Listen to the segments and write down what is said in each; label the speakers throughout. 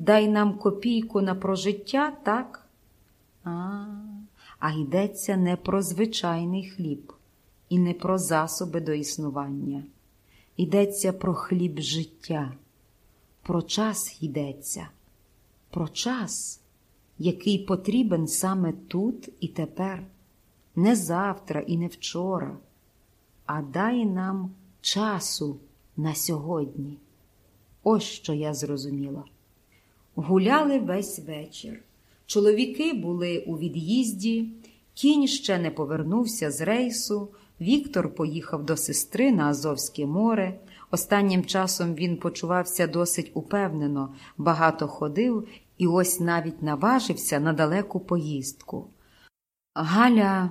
Speaker 1: дай нам копійку на прожиття, так? А, а йдеться не про звичайний хліб і не про засоби до існування. Йдеться про хліб життя, про час йдеться, про час, який потрібен саме тут і тепер, не завтра і не вчора, а дай нам часу на сьогодні. Ось що я зрозуміла. Гуляли весь вечір. Чоловіки були у від'їзді, кінь ще не повернувся з рейсу. Віктор поїхав до сестри на Азовське море. Останнім часом він почувався досить упевнено, багато ходив і ось навіть наважився на далеку поїздку. Галя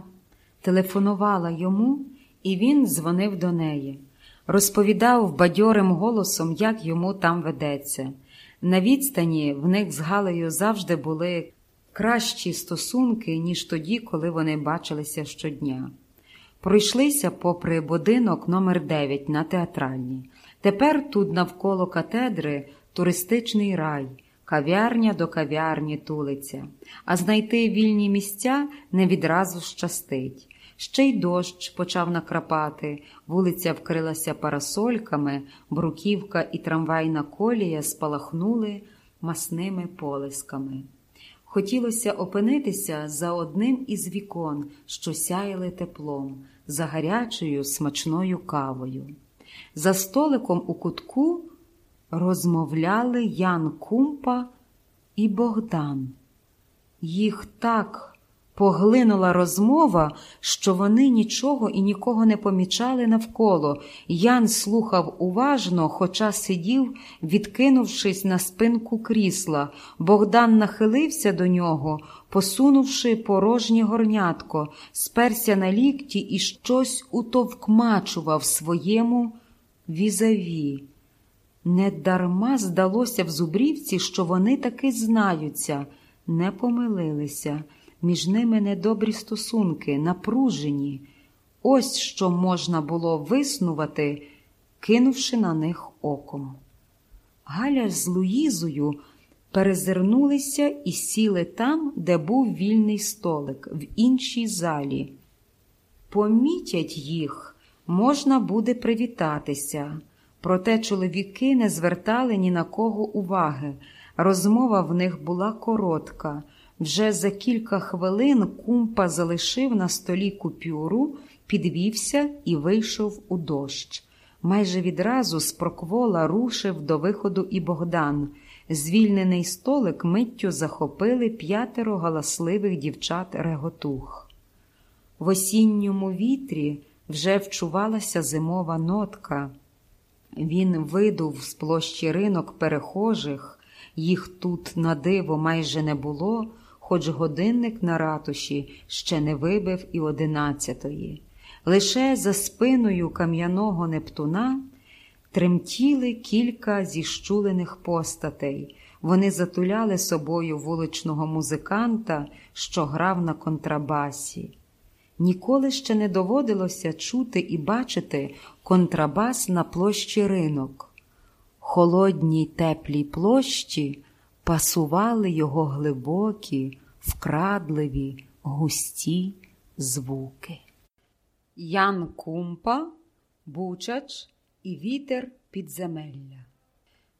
Speaker 1: телефонувала йому, і він дзвонив до неї. Розповідав бадьорим голосом, як йому там ведеться. На відстані в них з Галею завжди були кращі стосунки, ніж тоді, коли вони бачилися щодня. Пройшлися попри будинок номер 9 на театральній. Тепер тут навколо катедри туристичний рай, кав'ярня до кав'ярні тулиться, а знайти вільні місця не відразу щастить. Ще й дощ почав накрапати, вулиця вкрилася парасольками, бруківка і трамвайна колія спалахнули масними полисками. Хотілося опинитися за одним із вікон, що сяяли теплом, за гарячою смачною кавою. За столиком у кутку розмовляли Ян Кумпа і Богдан. Їх так поглинула розмова, що вони нічого і нікого не помічали навколо. Ян слухав уважно, хоча сидів, відкинувшись на спинку крісла. Богдан нахилився до нього, посунувши порожнє горнятко, сперся на лікті і щось утовкмачував своєму візаві. Недарма здалося в зубрівці, що вони таки знаються, не помилилися між ними недобрі стосунки, напружені. Ось що можна було виснувати, кинувши на них оком. Галя з Луїзою перезирнулися і сіли там, де був вільний столик, в іншій залі. Помітять їх, можна буде привітатися, проте чоловіки не звертали ні на кого уваги. Розмова в них була коротка. Вже за кілька хвилин кумпа залишив на столі купюру, підвівся і вийшов у дощ. Майже відразу з проквола рушив до виходу і Богдан. Звільнений столик миттю захопили п'ятеро галасливих дівчат реготух. В осінньому вітрі вже вчувалася зимова нотка. Він видув з площі ринок перехожих, їх тут на диво майже не було хоч годинник на ратуші ще не вибив і одинадцятої. Лише за спиною кам'яного Нептуна тремтіли кілька зіщулених постатей. Вони затуляли собою вуличного музиканта, що грав на контрабасі. Ніколи ще не доводилося чути і бачити контрабас на площі ринок. Холодній теплій площі пасували його глибокі, вкрадливі, густі звуки. Ян Кумпа, Бучач і вітер підземелля.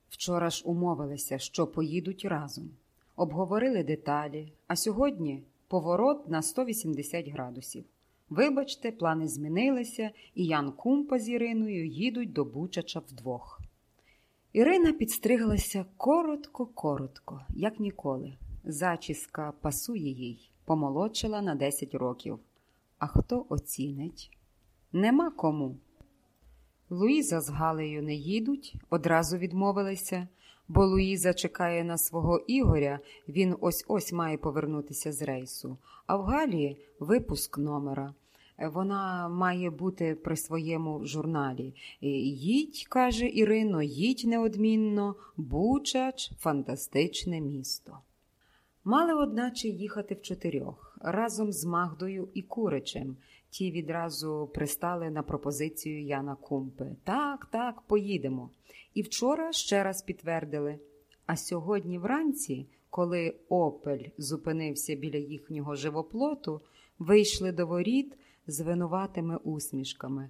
Speaker 1: Вчора ж умовилися, що поїдуть разом. Обговорили деталі, а сьогодні поворот на 180 градусів. Вибачте, плани змінилися, і Ян Кумпа з Іриною їдуть до Бучача вдвох. Ірина підстриглася коротко-коротко, як ніколи. Зачіска пасує їй, помолодшила на 10 років. А хто оцінить? Нема кому. Луїза з Галею не їдуть, одразу відмовилися, бо Луїза чекає на свого Ігоря, він ось ось має повернутися з рейсу, а в Галі випуск номера. Вона має бути при своєму журналі. Їдь, каже Ірино, їдь неодмінно, Бучач фантастичне місто. Мали, одначе, їхати в чотирьох разом з Магдою і Куричем. Ті відразу пристали на пропозицію Яна Кумпи. Так, так, поїдемо. І вчора ще раз підтвердили. А сьогодні вранці, коли Опель зупинився біля їхнього живоплоту, вийшли до воріт з винуватими усмішками.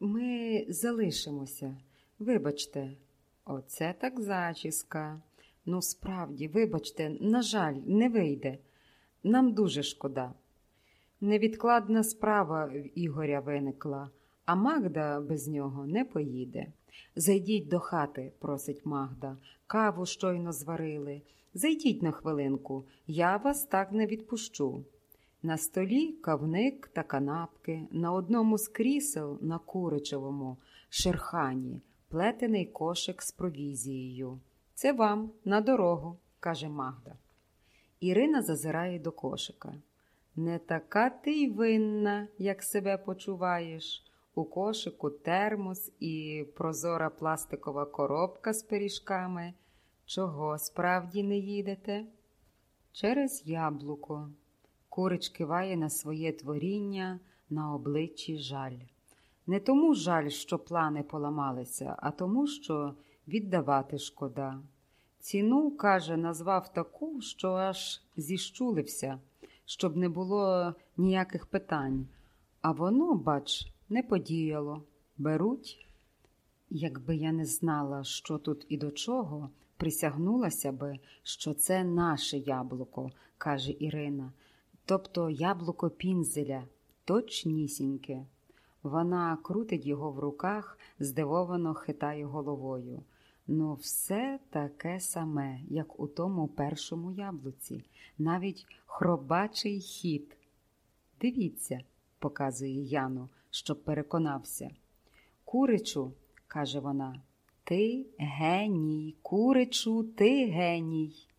Speaker 1: Ми залишимося. Вибачте, оце так зачіска. Ну, справді, вибачте, на жаль, не вийде. Нам дуже шкода. Невідкладна справа в Ігоря виникла, а Магда без нього не поїде. Зайдіть до хати, просить Магда. Каву щойно зварили. Зайдіть на хвилинку, я вас так не відпущу. На столі кавник та канапки, на одному з крісел на куричевому шерхані, плетений кошик з провізією. Це вам на дорогу, каже Магда. Ірина зазирає до кошика. Не така ти й винна, як себе почуваєш. У кошику термос і прозора пластикова коробка з пиріжками. Чого справді не їдете? Через яблуко. Курич киває на своє творіння на обличчі жаль. Не тому жаль, що плани поламалися, а тому, що віддавати шкода. Ціну, каже, назвав таку, що аж зіщулився, щоб не було ніяких питань. А воно, бач, не подіяло. Беруть. Якби я не знала, що тут і до чого, присягнулася би, що це наше яблуко, каже Ірина. Тобто яблуко пінзеля, точнісіньке. Вона крутить його в руках, здивовано хитає головою. Ну, все таке саме, як у тому першому яблуці, навіть хробачий хід. Дивіться, показує Яну, щоб переконався. Куричу, каже вона, ти геній, куричу, ти геній.